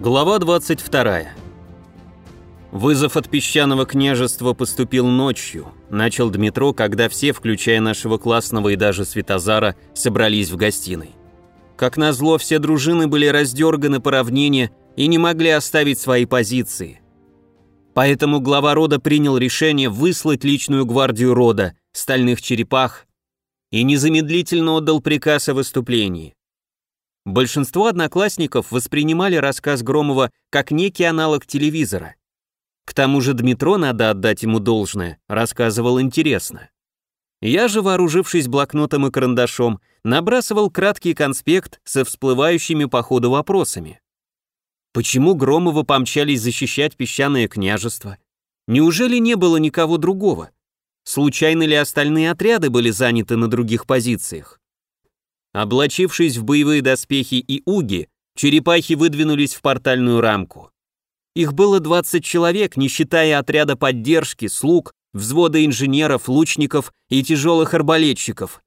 Глава 22. Вызов от песчаного княжества поступил ночью. Начал Дмитро, когда все, включая нашего классного и даже Светозара, собрались в гостиной. Как назло, все дружины были раздерганы по равнине и не могли оставить свои позиции. Поэтому глава рода принял решение выслать личную гвардию рода, стальных черепах, и незамедлительно отдал приказ о выступлении. Большинство одноклассников воспринимали рассказ Громова как некий аналог телевизора. К тому же Дмитро, надо отдать ему должное, рассказывал интересно. Я же, вооружившись блокнотом и карандашом, набрасывал краткий конспект со всплывающими по ходу вопросами. Почему Громовы помчались защищать песчаное княжество? Неужели не было никого другого? Случайно ли остальные отряды были заняты на других позициях? Облачившись в боевые доспехи и уги, черепахи выдвинулись в портальную рамку. Их было 20 человек, не считая отряда поддержки, слуг, взвода инженеров, лучников и тяжелых арбалетчиков.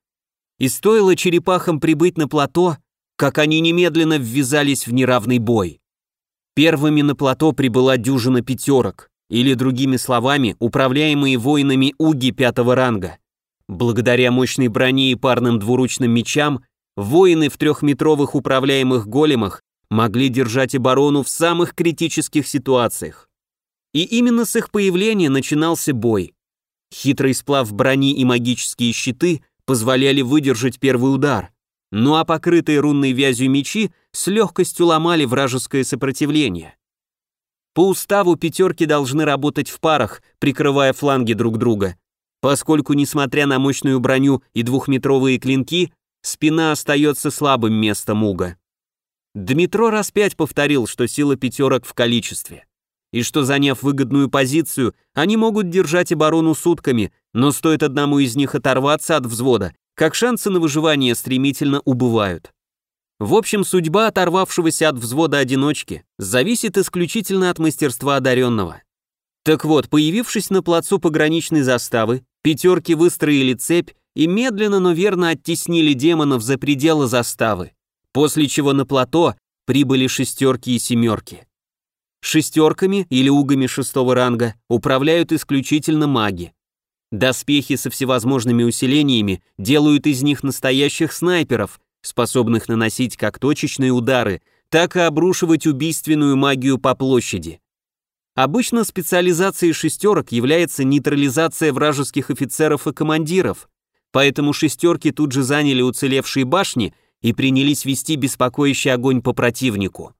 И стоило черепахам прибыть на плато, как они немедленно ввязались в неравный бой. Первыми на плато прибыла дюжина пятерок, или, другими словами, управляемые воинами уги пятого ранга. Благодаря мощной броне и парным двуручным мечам воины в трехметровых управляемых големах могли держать оборону в самых критических ситуациях. И именно с их появления начинался бой. Хитрый сплав брони и магические щиты позволяли выдержать первый удар, ну а покрытые рунной вязью мечи с легкостью ломали вражеское сопротивление. По уставу пятерки должны работать в парах, прикрывая фланги друг друга, поскольку, несмотря на мощную броню и двухметровые клинки, Спина остается слабым местом уга. Дмитро раз пять повторил, что сила пятерок в количестве. И что, заняв выгодную позицию, они могут держать оборону сутками, но стоит одному из них оторваться от взвода, как шансы на выживание стремительно убывают. В общем, судьба оторвавшегося от взвода одиночки зависит исключительно от мастерства одаренного. Так вот, появившись на плацу пограничной заставы, пятерки выстроили цепь и медленно, но верно оттеснили демонов за пределы заставы, после чего на плато прибыли шестерки и семерки. Шестерками или угами шестого ранга управляют исключительно маги. Доспехи со всевозможными усилениями делают из них настоящих снайперов, способных наносить как точечные удары, так и обрушивать убийственную магию по площади. Обычно специализацией шестерок является нейтрализация вражеских офицеров и командиров, Поэтому шестерки тут же заняли уцелевшие башни и принялись вести беспокоящий огонь по противнику.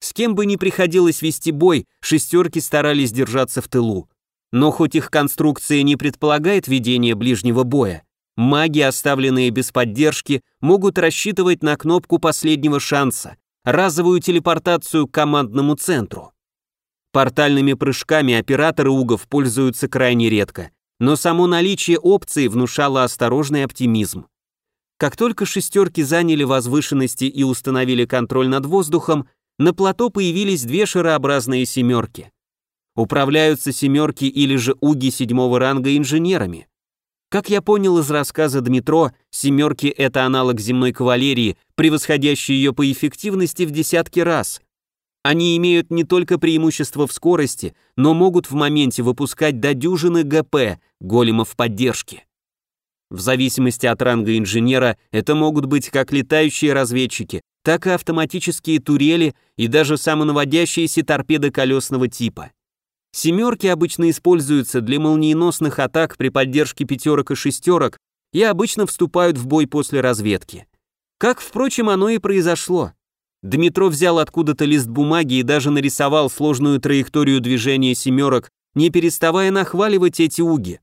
С кем бы ни приходилось вести бой, шестерки старались держаться в тылу. Но хоть их конструкция не предполагает ведение ближнего боя, маги, оставленные без поддержки, могут рассчитывать на кнопку последнего шанса, разовую телепортацию к командному центру. Портальными прыжками операторы угов пользуются крайне редко, но само наличие опции внушало осторожный оптимизм. Как только шестерки заняли возвышенности и установили контроль над воздухом, на плато появились две шарообразные семерки. Управляются семерки или же уги седьмого ранга инженерами. Как я понял из рассказа Дмитро, семерки — это аналог земной кавалерии, превосходящий ее по эффективности в десятки раз. Они имеют не только преимущество в скорости, но могут в моменте выпускать до дюжины ГП, големов поддержки. В зависимости от ранга инженера это могут быть как летающие разведчики, так и автоматические турели и даже самонаводящиеся торпеды колесного типа. Семерки обычно используются для молниеносных атак при поддержке пятерок и шестерок и обычно вступают в бой после разведки. Как, впрочем, оно и произошло. Дмитров взял откуда-то лист бумаги и даже нарисовал сложную траекторию движения семерок, не переставая нахваливать эти уги.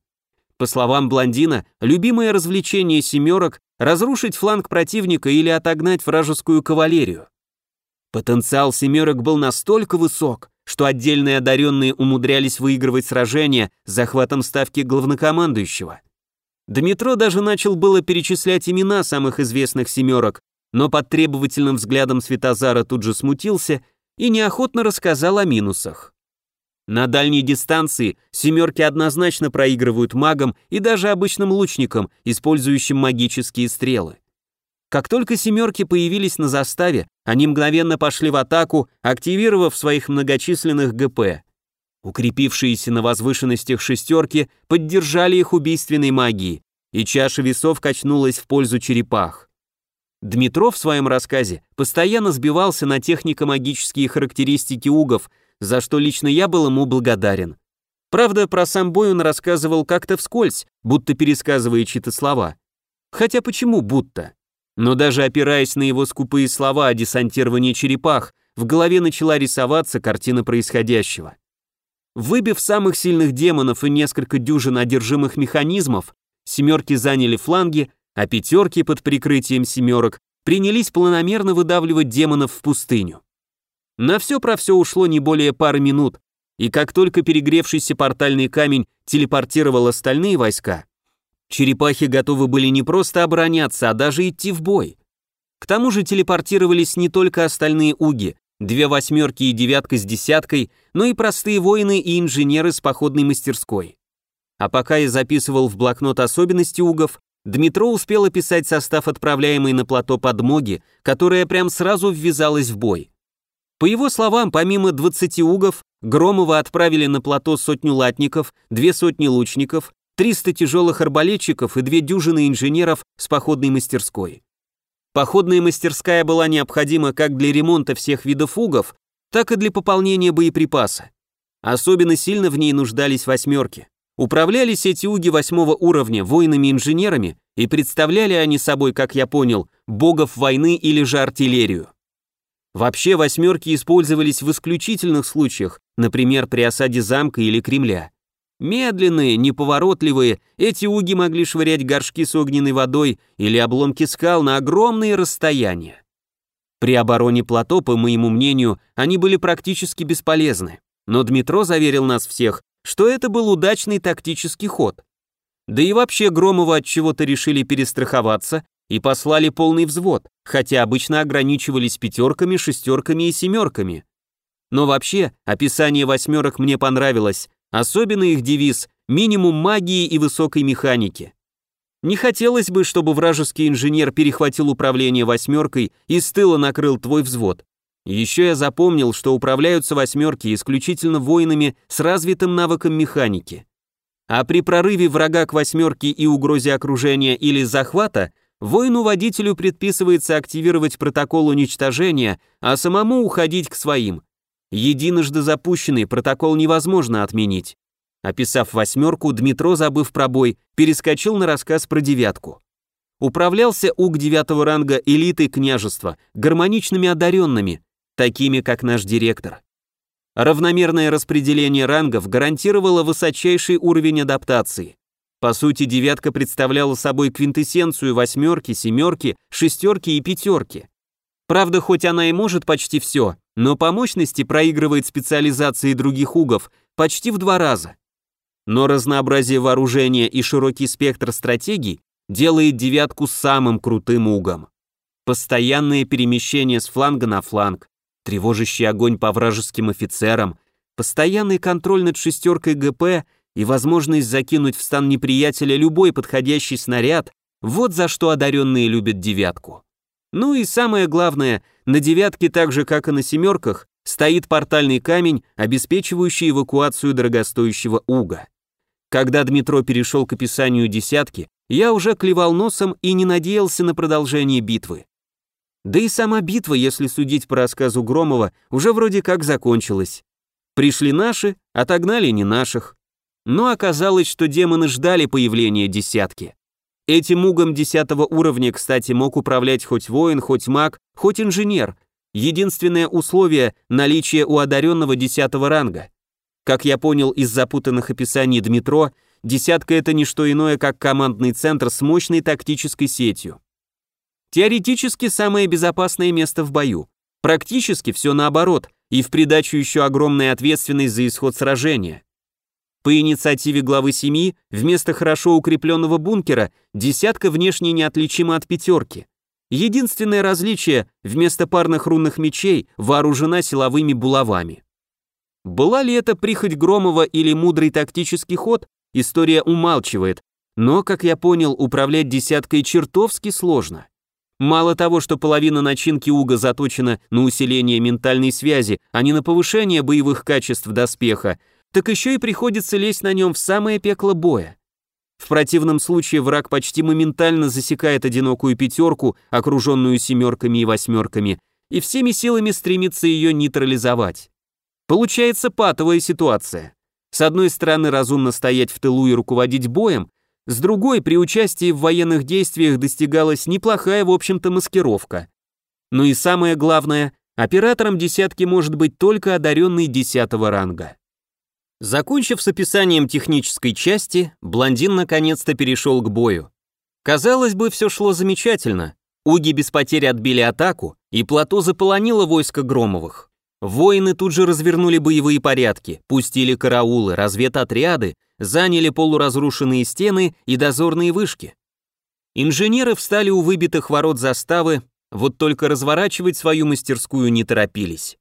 По словам блондина, любимое развлечение семерок – разрушить фланг противника или отогнать вражескую кавалерию. Потенциал семерок был настолько высок, что отдельные одаренные умудрялись выигрывать сражения захватом ставки главнокомандующего. Дмитро даже начал было перечислять имена самых известных семерок, но под требовательным взглядом Светозара тут же смутился и неохотно рассказал о минусах. На дальней дистанции семерки однозначно проигрывают магам и даже обычным лучникам, использующим магические стрелы. Как только семерки появились на заставе, они мгновенно пошли в атаку, активировав своих многочисленных ГП. Укрепившиеся на возвышенностях шестерки поддержали их убийственной магией, и чаша весов качнулась в пользу черепах. Дмитров в своем рассказе постоянно сбивался на технико-магические характеристики угов, за что лично я был ему благодарен. Правда, про сам бой он рассказывал как-то вскользь, будто пересказывая чьи-то слова. Хотя почему будто? Но даже опираясь на его скупые слова о десантировании черепах, в голове начала рисоваться картина происходящего. Выбив самых сильных демонов и несколько дюжин одержимых механизмов, семерки заняли фланги, а пятерки под прикрытием семерок принялись планомерно выдавливать демонов в пустыню. На все про все ушло не более пары минут, и как только перегревшийся портальный камень телепортировал остальные войска, черепахи готовы были не просто обороняться, а даже идти в бой. К тому же телепортировались не только остальные уги, две восьмерки и девятка с десяткой, но и простые воины и инженеры с походной мастерской. А пока я записывал в блокнот особенности угов, Дмитро успел описать состав отправляемой на плато подмоги, которая прям сразу ввязалась в бой. По его словам, помимо 20 угов, Громова отправили на плато сотню латников, две сотни лучников, 300 тяжелых арбалетчиков и две дюжины инженеров с походной мастерской. Походная мастерская была необходима как для ремонта всех видов угов, так и для пополнения боеприпаса. Особенно сильно в ней нуждались восьмерки. Управлялись эти уги восьмого уровня воинами-инженерами и представляли они собой, как я понял, богов войны или же артиллерию. Вообще восьмерки использовались в исключительных случаях, например, при осаде замка или Кремля. Медленные, неповоротливые, эти уги могли швырять горшки с огненной водой или обломки скал на огромные расстояния. При обороне плато, по моему мнению, они были практически бесполезны. Но Дмитро заверил нас всех, что это был удачный тактический ход. Да и вообще Громова от чего-то решили перестраховаться и послали полный взвод, хотя обычно ограничивались пятерками, шестерками и семерками. Но вообще, описание восьмерок мне понравилось, особенно их девиз «минимум магии и высокой механики». Не хотелось бы, чтобы вражеский инженер перехватил управление восьмеркой и с тыла накрыл твой взвод. Еще я запомнил, что управляются восьмерки исключительно воинами с развитым навыком механики. А при прорыве врага к восьмерке и угрозе окружения или захвата Воину-водителю предписывается активировать протокол уничтожения, а самому уходить к своим. Единожды запущенный протокол невозможно отменить. Описав восьмерку, Дмитро, забыв про бой, перескочил на рассказ про девятку. Управлялся УГ девятого ранга элитой княжества, гармоничными одаренными, такими как наш директор. Равномерное распределение рангов гарантировало высочайший уровень адаптации. По сути, девятка представляла собой квинтэссенцию восьмерки, семерки, шестерки и пятерки. Правда, хоть она и может почти все, но по мощности проигрывает специализации других угов почти в два раза. Но разнообразие вооружения и широкий спектр стратегий делает девятку самым крутым угом. Постоянное перемещение с фланга на фланг, тревожащий огонь по вражеским офицерам, постоянный контроль над шестеркой ГП и возможность закинуть в стан неприятеля любой подходящий снаряд, вот за что одаренные любят девятку. Ну и самое главное, на девятке так же, как и на семерках, стоит портальный камень, обеспечивающий эвакуацию дорогостоящего уга. Когда Дмитро перешел к описанию десятки, я уже клевал носом и не надеялся на продолжение битвы. Да и сама битва, если судить по рассказу Громова, уже вроде как закончилась. Пришли наши, отогнали не наших. Но оказалось, что демоны ждали появления десятки. Этим угом десятого уровня, кстати, мог управлять хоть воин, хоть маг, хоть инженер. Единственное условие – наличие у одаренного десятого ранга. Как я понял из запутанных описаний Дмитро, десятка – это не что иное, как командный центр с мощной тактической сетью. Теоретически самое безопасное место в бою. Практически все наоборот, и в придачу еще огромная ответственность за исход сражения. По инициативе главы семьи, вместо хорошо укрепленного бункера, десятка внешне неотличима от пятерки. Единственное различие, вместо парных рунных мечей вооружена силовыми булавами. Была ли это прихоть Громова или мудрый тактический ход, история умалчивает, но, как я понял, управлять десяткой чертовски сложно. Мало того, что половина начинки уга заточена на усиление ментальной связи, а не на повышение боевых качеств доспеха, так еще и приходится лезть на нем в самое пекло боя. В противном случае враг почти моментально засекает одинокую пятерку, окруженную семерками и восьмерками, и всеми силами стремится ее нейтрализовать. Получается патовая ситуация. С одной стороны, разумно стоять в тылу и руководить боем, с другой, при участии в военных действиях достигалась неплохая, в общем-то, маскировка. Ну и самое главное, оператором десятки может быть только одаренный десятого ранга. Закончив с описанием технической части, блондин наконец-то перешел к бою. Казалось бы, все шло замечательно. Уги без потерь отбили атаку, и плато заполонило войско Громовых. Воины тут же развернули боевые порядки, пустили караулы, разведотряды, заняли полуразрушенные стены и дозорные вышки. Инженеры встали у выбитых ворот заставы, вот только разворачивать свою мастерскую не торопились.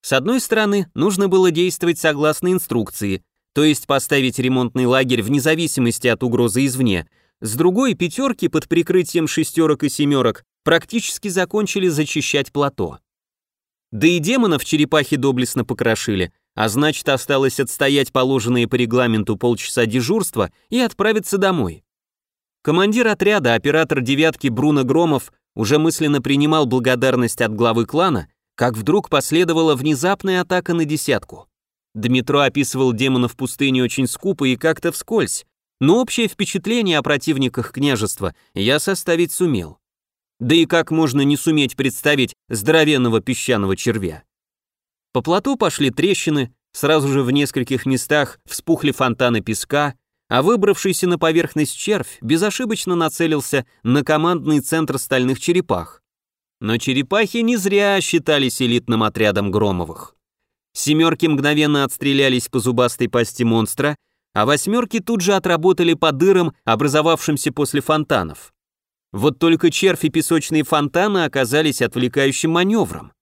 С одной стороны, нужно было действовать согласно инструкции, то есть поставить ремонтный лагерь вне зависимости от угрозы извне. С другой, пятерки под прикрытием шестерок и семерок практически закончили зачищать плато. Да и демонов черепахи доблестно покрошили, а значит осталось отстоять положенные по регламенту полчаса дежурства и отправиться домой. Командир отряда, оператор девятки Бруно Громов, уже мысленно принимал благодарность от главы клана, как вдруг последовала внезапная атака на десятку. Дмитро описывал демонов пустыни очень скупо и как-то вскользь, но общее впечатление о противниках княжества я составить сумел. Да и как можно не суметь представить здоровенного песчаного червя? По плоту пошли трещины, сразу же в нескольких местах вспухли фонтаны песка, а выбравшийся на поверхность червь безошибочно нацелился на командный центр стальных черепах. Но черепахи не зря считались элитным отрядом Громовых. Семерки мгновенно отстрелялись по зубастой пасти монстра, а восьмерки тут же отработали по дырам, образовавшимся после фонтанов. Вот только червь и песочные фонтаны оказались отвлекающим маневром.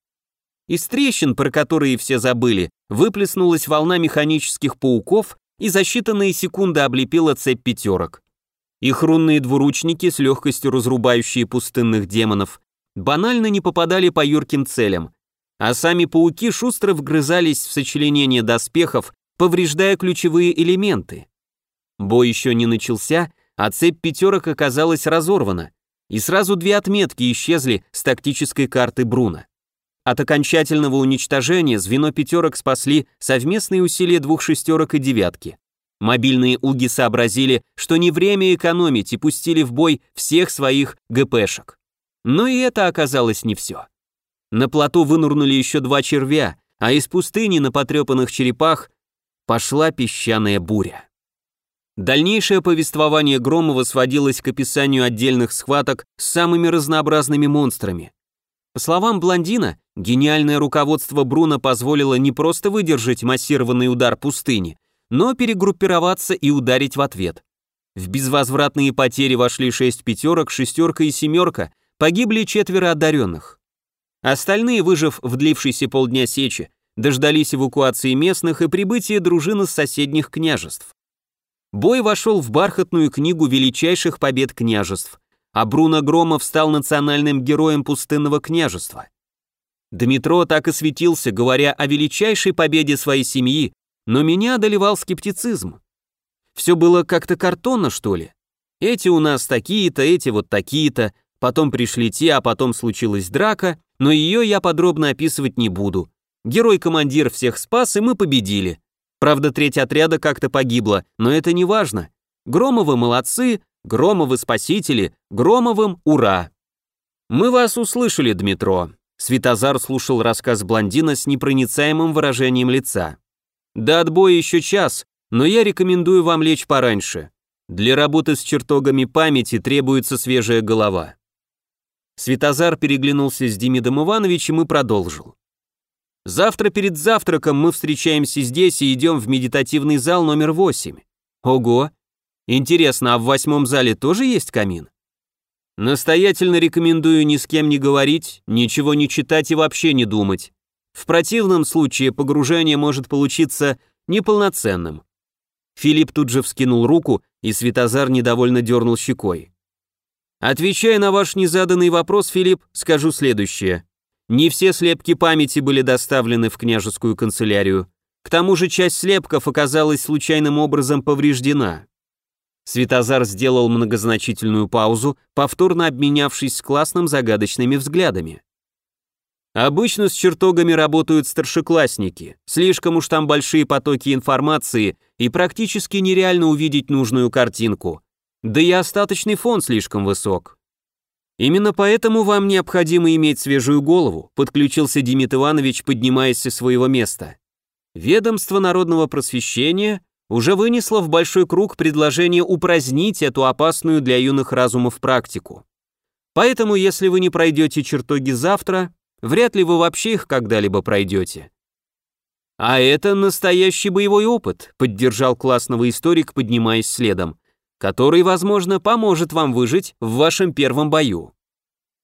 Из трещин, про которые все забыли, выплеснулась волна механических пауков и за считанные секунды облепила цепь пятерок. Их рунные двуручники, с легкостью разрубающие пустынных демонов, банально не попадали по юрким целям, а сами пауки шустро вгрызались в сочленение доспехов, повреждая ключевые элементы. Бой еще не начался, а цепь пятерок оказалась разорвана, и сразу две отметки исчезли с тактической карты Бруна. От окончательного уничтожения звено пятерок спасли совместные усилия двух шестерок и девятки. Мобильные уги сообразили, что не время экономить и пустили в бой всех своих ГПшек. Но и это оказалось не все. На плоту вынурнули еще два червя, а из пустыни на потрепанных черепах пошла песчаная буря. Дальнейшее повествование Громова сводилось к описанию отдельных схваток с самыми разнообразными монстрами. По словам блондина, гениальное руководство Бруно позволило не просто выдержать массированный удар пустыни, но перегруппироваться и ударить в ответ. В безвозвратные потери вошли шесть пятерок, шестерка и семерка, погибли четверо одаренных. Остальные, выжив в длившейся полдня сечи, дождались эвакуации местных и прибытия дружины с соседних княжеств. Бой вошел в бархатную книгу величайших побед княжеств, а Бруно Громов стал национальным героем пустынного княжества. Дмитро так и светился, говоря о величайшей победе своей семьи, но меня одолевал скептицизм. Все было как-то картонно, что ли? Эти у нас такие-то, эти вот такие-то, потом пришли те, а потом случилась драка, но ее я подробно описывать не буду. Герой-командир всех спас, и мы победили. Правда, треть отряда как-то погибла, но это не важно. Громовы молодцы, Громовы спасители, Громовым ура. Мы вас услышали, Дмитро. Светозар слушал рассказ блондина с непроницаемым выражением лица. До отбоя еще час, но я рекомендую вам лечь пораньше. Для работы с чертогами памяти требуется свежая голова. Светозар переглянулся с Демидом Ивановичем и продолжил. Завтра перед завтраком мы встречаемся здесь и идем в медитативный зал номер 8. Ого! Интересно, а в восьмом зале тоже есть камин? Настоятельно рекомендую ни с кем не говорить, ничего не читать и вообще не думать. В противном случае погружение может получиться неполноценным. Филипп тут же вскинул руку, и Светозар недовольно дернул щекой. Отвечая на ваш незаданный вопрос, Филипп, скажу следующее. Не все слепки памяти были доставлены в княжескую канцелярию. К тому же часть слепков оказалась случайным образом повреждена. Светозар сделал многозначительную паузу, повторно обменявшись с классным загадочными взглядами. Обычно с чертогами работают старшеклассники. Слишком уж там большие потоки информации, и практически нереально увидеть нужную картинку. Да и остаточный фон слишком высок. Именно поэтому вам необходимо иметь свежую голову, подключился Демид Иванович, поднимаясь со своего места. Ведомство народного просвещения уже вынесло в большой круг предложение упразднить эту опасную для юных разумов практику. Поэтому, если вы не пройдете чертоги завтра, Вряд ли вы вообще их когда-либо пройдете. А это настоящий боевой опыт, поддержал классного историк, поднимаясь следом, который, возможно, поможет вам выжить в вашем первом бою.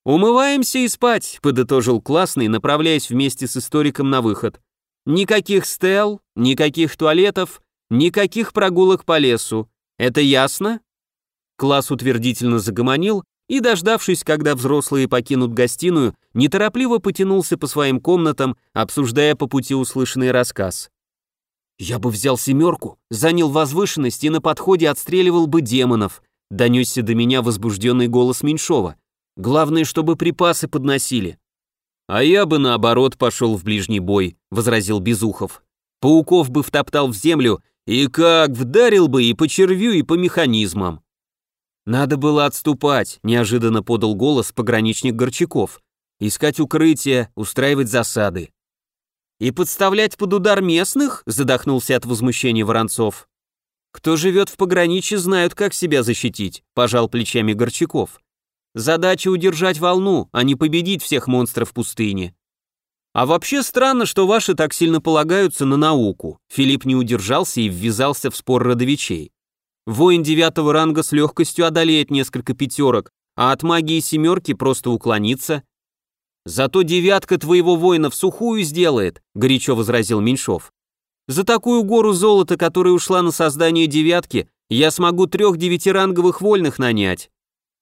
«Умываемся и спать», — подытожил классный, направляясь вместе с историком на выход. «Никаких стел, никаких туалетов, никаких прогулок по лесу. Это ясно?» Класс утвердительно загомонил, и, дождавшись, когда взрослые покинут гостиную, неторопливо потянулся по своим комнатам, обсуждая по пути услышанный рассказ. «Я бы взял семерку, занял возвышенность и на подходе отстреливал бы демонов», донесся до меня возбужденный голос Меньшова. «Главное, чтобы припасы подносили». «А я бы, наоборот, пошел в ближний бой», — возразил Безухов. «Пауков бы втоптал в землю и как вдарил бы и по червю, и по механизмам». «Надо было отступать», — неожиданно подал голос пограничник Горчаков. «Искать укрытие, устраивать засады». «И подставлять под удар местных?» — задохнулся от возмущения Воронцов. «Кто живет в пограничье, знают, как себя защитить», — пожал плечами Горчаков. «Задача удержать волну, а не победить всех монстров пустыни». «А вообще странно, что ваши так сильно полагаются на науку», Филипп не удержался и ввязался в спор родовичей. Воин девятого ранга с легкостью одолеет несколько пятерок, а от магии семерки просто уклониться. Зато девятка твоего воина в сухую сделает, горячо возразил Меньшов. За такую гору золота, которая ушла на создание девятки, я смогу трех девятиранговых вольных нанять.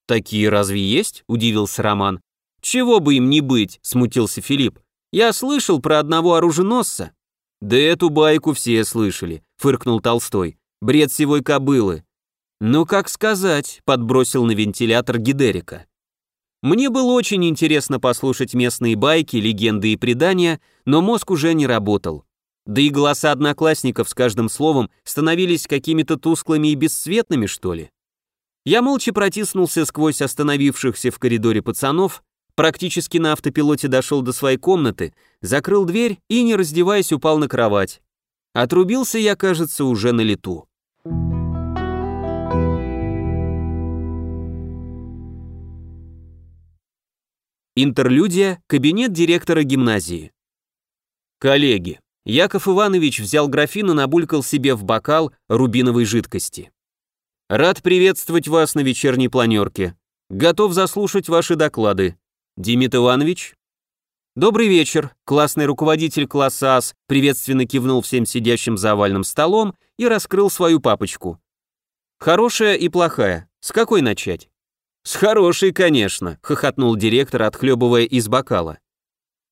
Такие разве есть? удивился Роман. Чего бы им не быть, смутился Филипп. Я слышал про одного оруженосца. Да эту байку все слышали, фыркнул Толстой. Бред сивой кобылы. Ну, как сказать, подбросил на вентилятор Гидерика. Мне было очень интересно послушать местные байки, легенды и предания, но мозг уже не работал. Да и голоса одноклассников с каждым словом становились какими-то тусклыми и бесцветными, что ли. Я молча протиснулся сквозь остановившихся в коридоре пацанов, практически на автопилоте дошел до своей комнаты, закрыл дверь и, не раздеваясь, упал на кровать. Отрубился я, кажется, уже на лету. Интерлюдия, кабинет директора гимназии. Коллеги, Яков Иванович взял графин и набулькал себе в бокал рубиновой жидкости. Рад приветствовать вас на вечерней планерке. Готов заслушать ваши доклады. Демид Иванович, «Добрый вечер», — классный руководитель класса АС приветственно кивнул всем сидящим за овальным столом и раскрыл свою папочку. «Хорошая и плохая. С какой начать?» «С хорошей, конечно», — хохотнул директор, отхлебывая из бокала.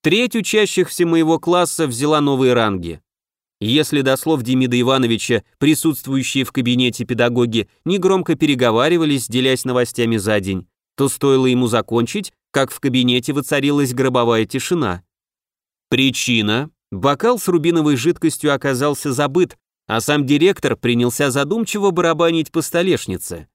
Треть учащихся моего класса взяла новые ранги. Если до слов Демида Ивановича присутствующие в кабинете педагоги негромко переговаривались, делясь новостями за день, то стоило ему закончить, как в кабинете воцарилась гробовая тишина. Причина. Бокал с рубиновой жидкостью оказался забыт, а сам директор принялся задумчиво барабанить по столешнице.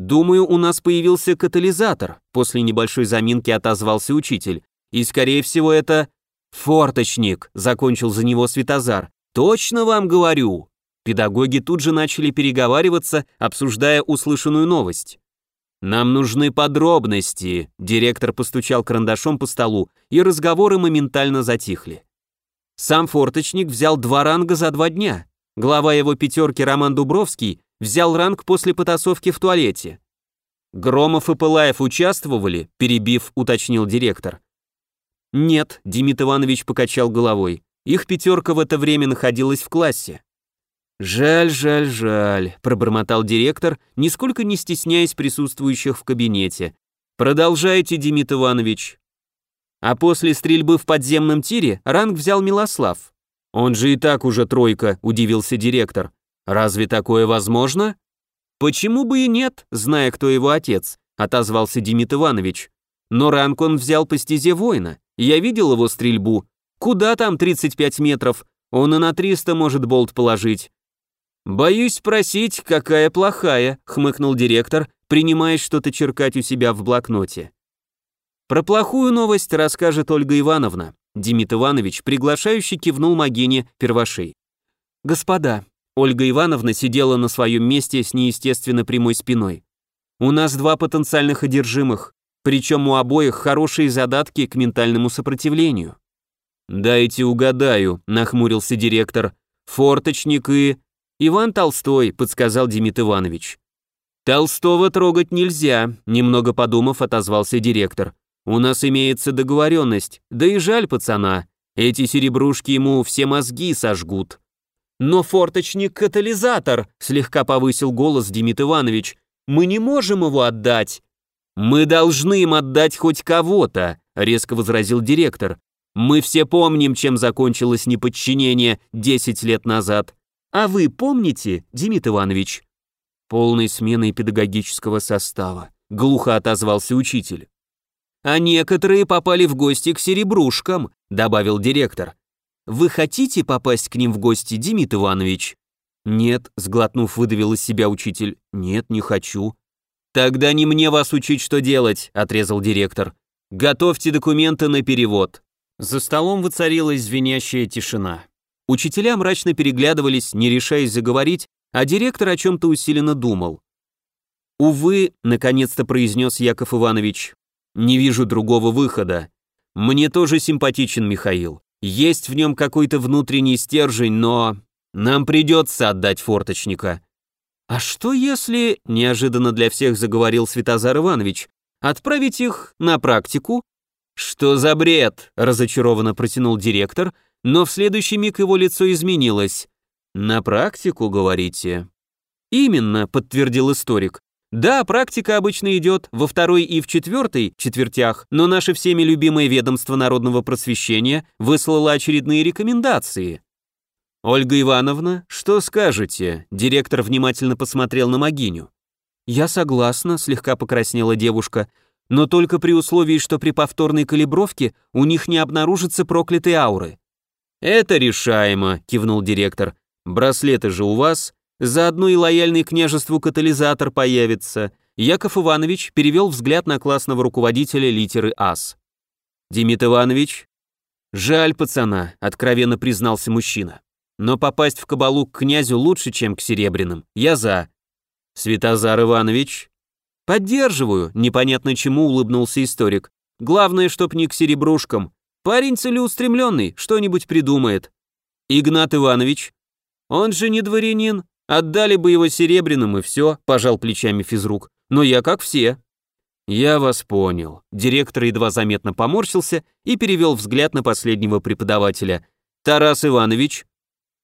«Думаю, у нас появился катализатор», после небольшой заминки отозвался учитель. «И, скорее всего, это...» «Форточник», — закончил за него Светозар. «Точно вам говорю». Педагоги тут же начали переговариваться, обсуждая услышанную новость. «Нам нужны подробности», — директор постучал карандашом по столу, и разговоры моментально затихли. Сам форточник взял два ранга за два дня. Глава его пятерки Роман Дубровский взял ранг после потасовки в туалете. Громов и Пылаев участвовали, перебив, уточнил директор. Нет, Демид Иванович покачал головой. Их пятерка в это время находилась в классе. «Жаль, жаль, жаль», — пробормотал директор, нисколько не стесняясь присутствующих в кабинете. «Продолжайте, Демид Иванович». А после стрельбы в подземном тире ранг взял Милослав. «Он же и так уже тройка», — удивился директор. «Разве такое возможно?» «Почему бы и нет, зная, кто его отец», — отозвался Демид Иванович. «Но ранг он взял по стезе воина. Я видел его стрельбу. Куда там 35 метров? Он и на 300 может болт положить». «Боюсь спросить, какая плохая», — хмыкнул директор, принимаясь что-то черкать у себя в блокноте. Про плохую новость расскажет Ольга Ивановна. Демид Иванович приглашающе кивнул Магине первошей. «Господа», Ольга Ивановна сидела на своем месте с неестественно прямой спиной. «У нас два потенциальных одержимых, причем у обоих хорошие задатки к ментальному сопротивлению». «Дайте угадаю», — нахмурился директор. «Форточник и...» «Иван Толстой», — подсказал Демид Иванович. «Толстого трогать нельзя», — немного подумав, отозвался директор. У нас имеется договоренность, да и жаль пацана. Эти серебрушки ему все мозги сожгут. Но форточник катализатор, слегка повысил голос Демид Иванович. Мы не можем его отдать. Мы должны им отдать хоть кого-то, резко возразил директор. Мы все помним, чем закончилось неподчинение 10 лет назад. А вы помните, Демид Иванович? Полной сменой педагогического состава, глухо отозвался учитель. «А некоторые попали в гости к серебрушкам», — добавил директор. «Вы хотите попасть к ним в гости, Демид Иванович?» «Нет», — сглотнув, выдавил из себя учитель. «Нет, не хочу». «Тогда не мне вас учить, что делать», — отрезал директор. «Готовьте документы на перевод». За столом воцарилась звенящая тишина. Учителя мрачно переглядывались, не решаясь заговорить, а директор о чем-то усиленно думал. «Увы», — наконец-то произнес Яков Иванович, не вижу другого выхода. Мне тоже симпатичен Михаил. Есть в нем какой-то внутренний стержень, но... Нам придется отдать форточника. А что если, неожиданно для всех заговорил Святозар Иванович, отправить их на практику? Что за бред? Разочарованно протянул директор, но в следующий миг его лицо изменилось. На практику, говорите? Именно, подтвердил историк. Да, практика обычно идет во второй и в четвертой четвертях, но наше всеми любимое ведомство народного просвещения выслало очередные рекомендации. Ольга Ивановна, что скажете? Директор внимательно посмотрел на Магиню. Я согласна, слегка покраснела девушка, но только при условии, что при повторной калибровке у них не обнаружатся проклятые ауры. Это решаемо, кивнул директор. Браслеты же у вас, Заодно и лояльный княжеству катализатор появится. Яков Иванович перевел взгляд на классного руководителя литеры АС. Демид Иванович? Жаль пацана, откровенно признался мужчина. Но попасть в кабалу к князю лучше, чем к серебряным. Я за. Святозар Иванович? Поддерживаю, непонятно чему улыбнулся историк. Главное, чтоб не к серебрушкам. Парень целеустремленный, что-нибудь придумает. Игнат Иванович? Он же не дворянин, Отдали бы его серебряным и все, пожал плечами физрук. Но я как все. Я вас понял. Директор едва заметно поморщился и перевел взгляд на последнего преподавателя. Тарас Иванович.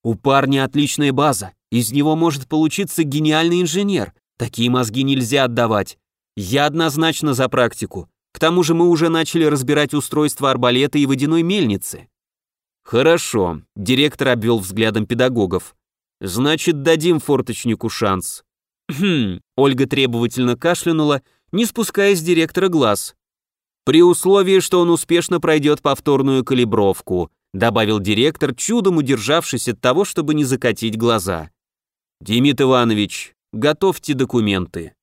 У парня отличная база. Из него может получиться гениальный инженер. Такие мозги нельзя отдавать. Я однозначно за практику. К тому же мы уже начали разбирать устройство арбалета и водяной мельницы. Хорошо. Директор обвел взглядом педагогов. Значит, дадим форточнику шанс. Хм, Ольга требовательно кашлянула, не спуская с директора глаз. При условии, что он успешно пройдет повторную калибровку, добавил директор, чудом удержавшись от того, чтобы не закатить глаза. Демид Иванович, готовьте документы.